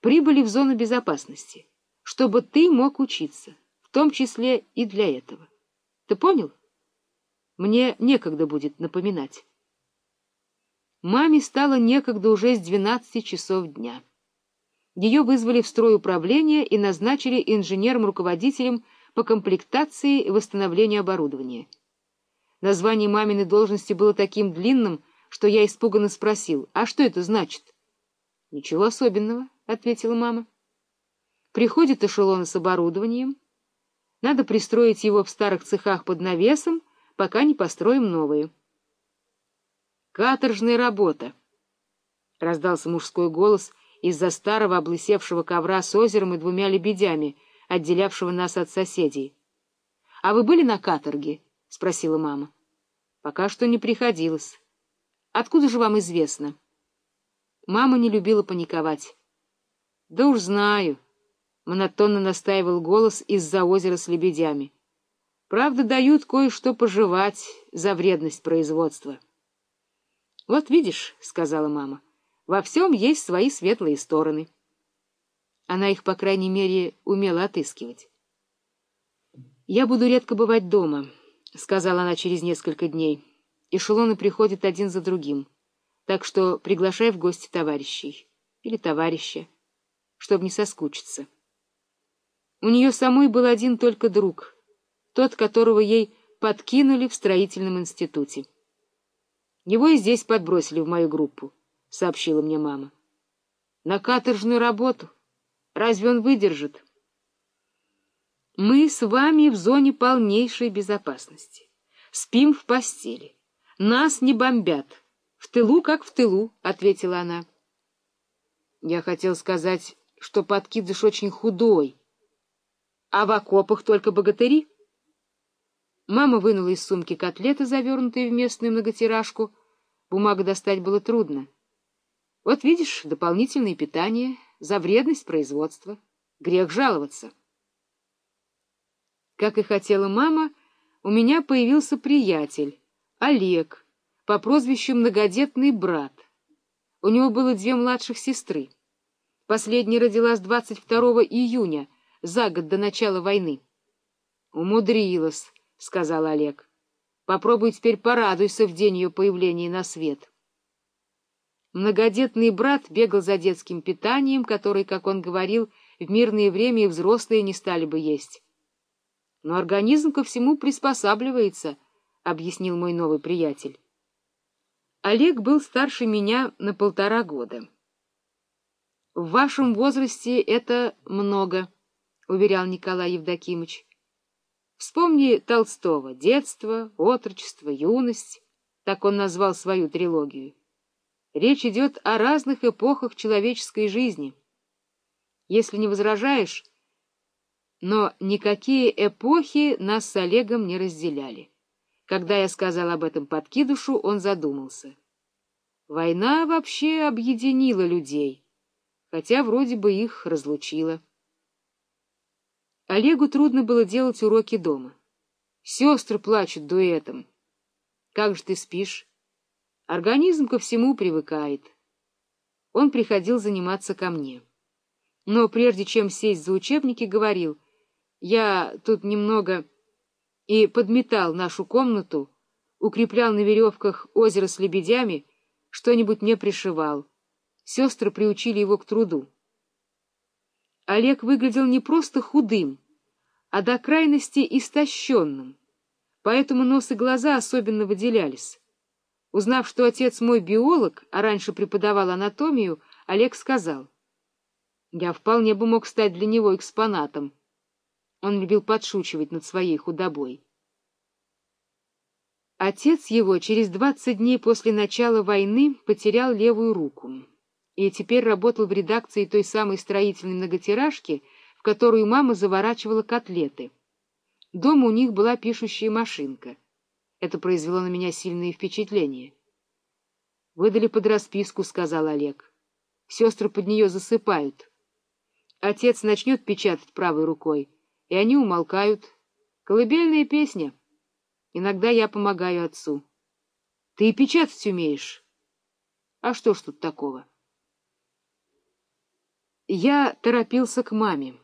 прибыли в зону безопасности, чтобы ты мог учиться, в том числе и для этого. Ты понял? Мне некогда будет напоминать. Маме стало некогда уже с двенадцати часов дня. Ее вызвали в строй управления и назначили инженером-руководителем по комплектации и восстановлению оборудования. Название маминой должности было таким длинным, что я испуганно спросил, «А что это значит?» «Ничего особенного», — ответила мама. «Приходит эшелон с оборудованием. Надо пристроить его в старых цехах под навесом, пока не построим новые». «Каторжная работа», — раздался мужской голос из-за старого облысевшего ковра с озером и двумя лебедями, отделявшего нас от соседей. — А вы были на каторге? — спросила мама. — Пока что не приходилось. — Откуда же вам известно? Мама не любила паниковать. — Да уж знаю, — монотонно настаивал голос из-за озера с лебедями. — Правда, дают кое-что пожевать за вредность производства. — Вот видишь, — сказала мама, — во всем есть свои светлые стороны. Она их, по крайней мере, умела отыскивать. «Я буду редко бывать дома», — сказала она через несколько дней. «Эшелоны приходят один за другим, так что приглашай в гости товарищей или товарища, чтобы не соскучиться». У нее самой был один только друг, тот, которого ей подкинули в строительном институте. Его и здесь подбросили в мою группу, — сообщила мне мама. — На каторжную работу. Разве он выдержит? Мы с вами в зоне полнейшей безопасности. Спим в постели. Нас не бомбят. В тылу, как в тылу, — ответила она. Я хотел сказать, что подкидыш очень худой, а в окопах только богатыри. Мама вынула из сумки котлеты, завернутые в местную многотиражку. Бумагу достать было трудно. Вот видишь, дополнительное питание — за вредность производства. Грех жаловаться. Как и хотела мама, у меня появился приятель, Олег, по прозвищу Многодетный брат. У него было две младших сестры. Последняя родилась 22 июня, за год до начала войны. «Умудрилась», — сказал Олег. «Попробуй теперь порадуйся в день ее появления на свет». Многодетный брат бегал за детским питанием, который, как он говорил, в мирное время и взрослые не стали бы есть. Но организм ко всему приспосабливается, — объяснил мой новый приятель. Олег был старше меня на полтора года. — В вашем возрасте это много, — уверял Николай Евдокимович. Вспомни Толстого «Детство», «Отрочество», «Юность», так он назвал свою трилогию. Речь идет о разных эпохах человеческой жизни. Если не возражаешь, но никакие эпохи нас с Олегом не разделяли. Когда я сказал об этом подкидышу, он задумался. Война вообще объединила людей, хотя вроде бы их разлучила. Олегу трудно было делать уроки дома. Сестры плачут дуэтом. Как же ты спишь? Организм ко всему привыкает. Он приходил заниматься ко мне. Но прежде чем сесть за учебники, говорил, я тут немного и подметал нашу комнату, укреплял на веревках озеро с лебедями, что-нибудь мне пришивал. Сестры приучили его к труду. Олег выглядел не просто худым, а до крайности истощенным, поэтому нос и глаза особенно выделялись. Узнав, что отец мой биолог, а раньше преподавал анатомию, Олег сказал, «Я вполне бы мог стать для него экспонатом». Он любил подшучивать над своей худобой. Отец его через двадцать дней после начала войны потерял левую руку и теперь работал в редакции той самой строительной многотиражки, в которую мама заворачивала котлеты. Дома у них была пишущая машинка. Это произвело на меня сильное впечатление. «Выдали под расписку», — сказал Олег. «Сестры под нее засыпают. Отец начнет печатать правой рукой, и они умолкают. Колыбельная песня. Иногда я помогаю отцу. Ты и печатать умеешь. А что ж тут такого?» Я торопился к маме.